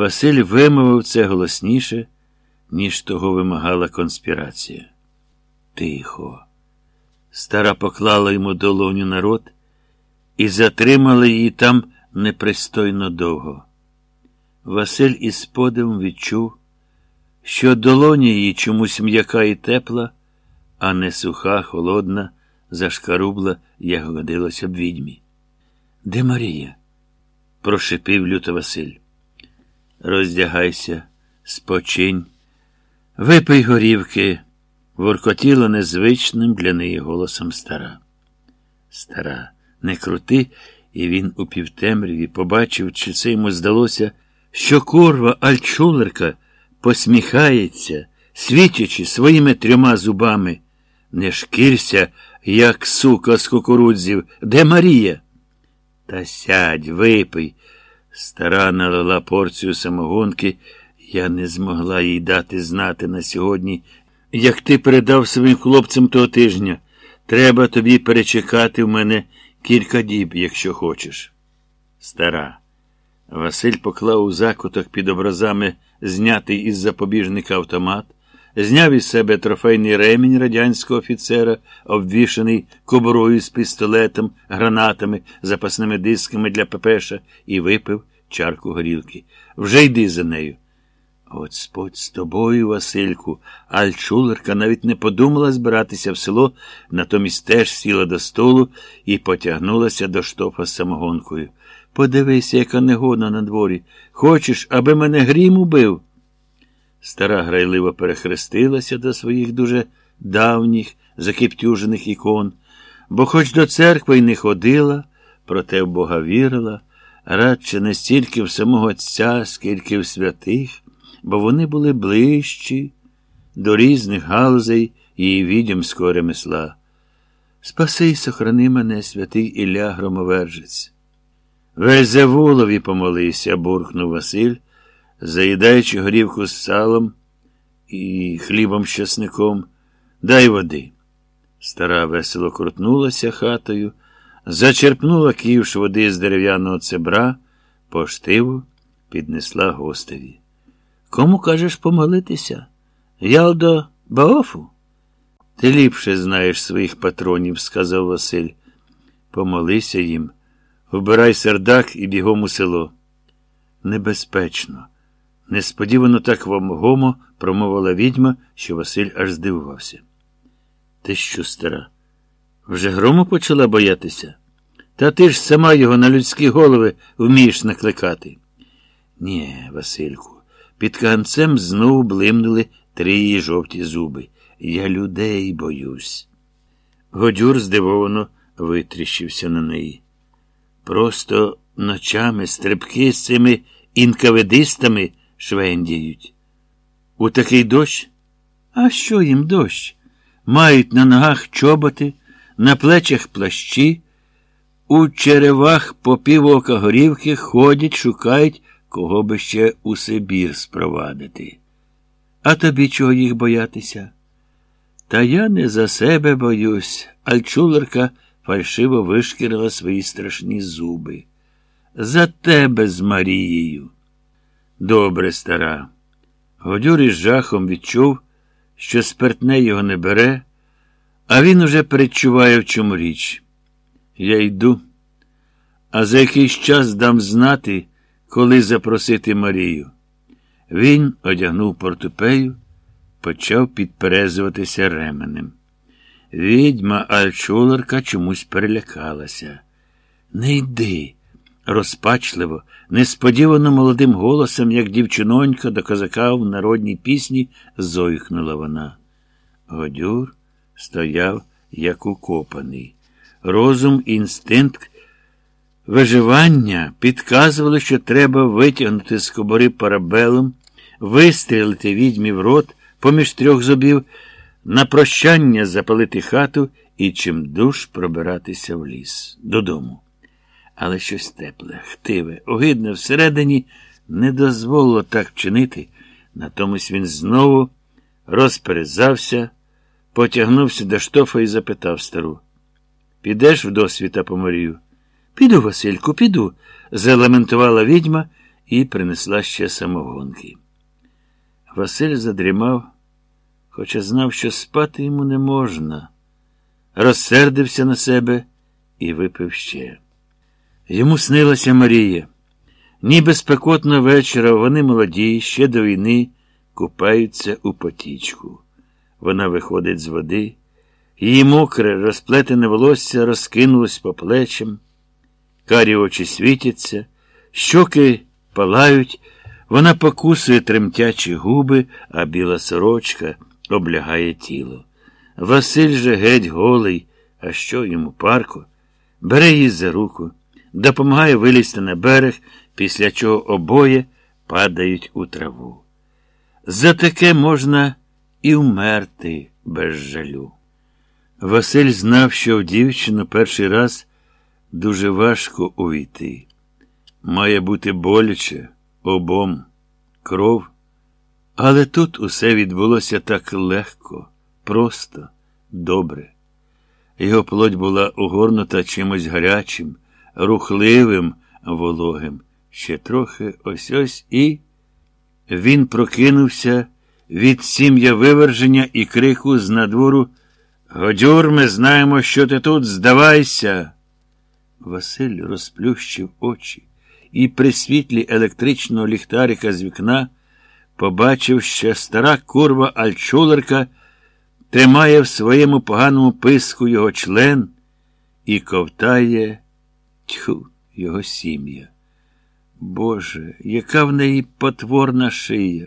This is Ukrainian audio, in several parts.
Василь вимовив це голосніше, ніж того вимагала конспірація. Тихо. Стара поклала йому долоню на рот і затримала її там непристойно довго. Василь із подивом відчув, що долоня її чомусь м'яка і тепла, а не суха, холодна, зашкарубла, як годилося б відьмі. Де Марія? прошепив люто Василь. Роздягайся, спочинь, випий горівки, воркотіло незвичним для неї голосом стара. Стара, не крути, і він у півтемряві побачив, чи це йому здалося, що курва альчулерка посміхається, світячи своїми трьома зубами. Не шкірся, як сука з кукурудзів. Де Марія? Та сядь, випий. Стара налила порцію самогонки. Я не змогла їй дати знати на сьогодні, як ти передав своїм хлопцям того тижня. Треба тобі перечекати в мене кілька діб, якщо хочеш. Стара. Василь поклав у закуток під образами знятий із запобіжника автомат, зняв із себе трофейний ремінь радянського офіцера, обвішаний кобурою з пістолетом, гранатами, запасними дисками для Пепеша, і випив чарку горілки. Вже йди за нею. Господь з тобою, Васильку, Альчулерка навіть не подумала збиратися в село, натомість теж сіла до столу і потягнулася до штофа з самогонкою. Подивися, яка негода на дворі. Хочеш, аби мене грім убив? Стара грайливо перехрестилася до своїх дуже давніх, закиптюжених ікон, бо хоч до церкви й не ходила, проте в Бога вірила, радше не стільки в самого Отця, скільки в святих, бо вони були ближчі до різних галузей її відьомського ремесла. Спаси й сохрани мене, святий Ілля Громовержець. Вельзевулові помолися, буркнув Василь, заїдаючи горівку з салом і хлібом з часником. Дай води. Стара весело крутнулася хатою, зачерпнула ківш води з дерев'яного цебра, поштиву піднесла гостеві. Кому кажеш помолитися? Ялдо Баофу? Ти ліпше знаєш своїх патронів, сказав Василь. Помолися їм. Вбирай сердак і бігом у село. Небезпечно. Несподівано так вамогомо промовила відьма, що Василь аж здивувався. Ти що, стара? Вже грому почала боятися? Та ти ж сама його на людські голови вмієш накликати. Ні, Васильку, під канцем знову блимнули три її жовті зуби. Я людей боюсь. Годюр здивовано витріщився на неї. Просто ночами стрибки з цими інкаведистами швендіють. У такий дощ? А що їм дощ? Мають на ногах чоботи, на плечах плащі, у черевах по півока горівки ходять, шукають, кого би ще у Сибір спровадити. А тобі чого їх боятися? Та я не за себе боюсь, Альчулерка фальшиво вишкірила свої страшні зуби. За тебе з Марією. Добре, стара. Годюр із жахом відчув, що спиртне його не бере, а він уже передчуває, в чому річ. Я йду, а за якийсь час дам знати, коли запросити Марію. Він одягнув портупею, почав підперезуватися ременем. Відьма Альчулерка чомусь перелякалася. Не йди, розпачливо, несподівано молодим голосом, як дівчинонька до козака в народній пісні, зойкнула вона. Годюр стояв, як укопаний. Розум, інстинкт виживання підказували, що треба витягнути з кобори парабелом, вистрілити відьмі в рот поміж трьох зубів на прощання запалити хату і чим душ пробиратися в ліс додому. Але щось тепле, хтиве, огидне всередині не дозволило так вчинити. Натомусь він знову розперезався, потягнувся до штофа і запитав стару. Підеш в досвіта по морію? Піду, Васильку, піду, залементувала відьма і принесла ще самогонки. Василь задрімав, хоча знав, що спати йому не можна, розсердився на себе і випив ще. Йому снилася Марія. Ніби спекотно вечора вони молоді, ще до війни купаються у потічку. Вона виходить з води, її мокре, розплетене волосся розкинулось по плечам, карі очі світяться, щоки палають, вона покусує тремтячі губи, а біла сорочка облягає тіло. Василь же геть голий, а що йому парко, бере її за руку, допомагає вилізти на берег, після чого обоє падають у траву. За таке можна і вмерти без жалю. Василь знав, що в дівчину перший раз дуже важко увійти. Має бути боляче, обом, кров. Але тут усе відбулося так легко, просто, добре. Його плоть була угорнута чимось гарячим, рухливим, вологим. Ще трохи ось ось і. Він прокинувся від сім'я виверження і крику з надвору Годюр, ми знаємо, що ти тут, здавайся. Василь розплющив очі і при світлі електричного ліхтарика з вікна побачив, що стара курва Альчулерка тримає в своєму поганому писку його член і ковтає тьху, його сім'я. Боже, яка в неї потворна шия.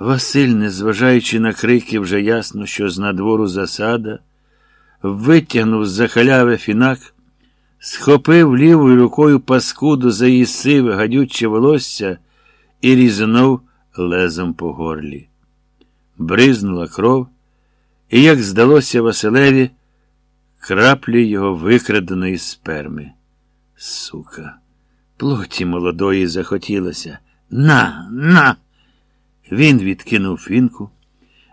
Василь, незважаючи на крики, вже ясно, що з надвору засада, витягнув з за халяви фінак, схопив лівою рукою паскуду за її сиве, гадюче волосся і різанув лезом по горлі. Бризнула кров, і, як здалося Василеві, краплі його викраденої сперми. Сука, плоті молодої захотілося. На, на! Він відкинув фінку,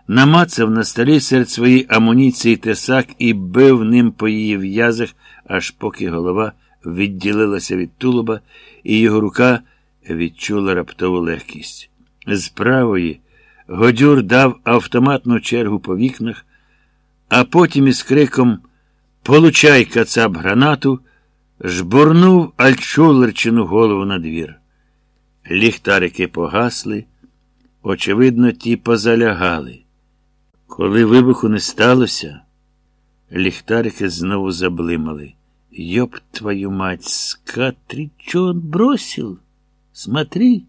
намацав на столі серед своєї амуніції тесак і бив ним по її в'язах, аж поки голова відділилася від тулуба, і його рука відчула раптову легкість. З правої Годюр дав автоматну чергу по вікнах, а потім із криком Получай кацап гранату, жбурнув Альчулерчину голову на двір. Ліхтарики погасли. Очевидно, ті позалягали. Коли вибуху не сталося, ліхтарики знову заблимали. Ёб твою мать, скатричон бросил. Смотри.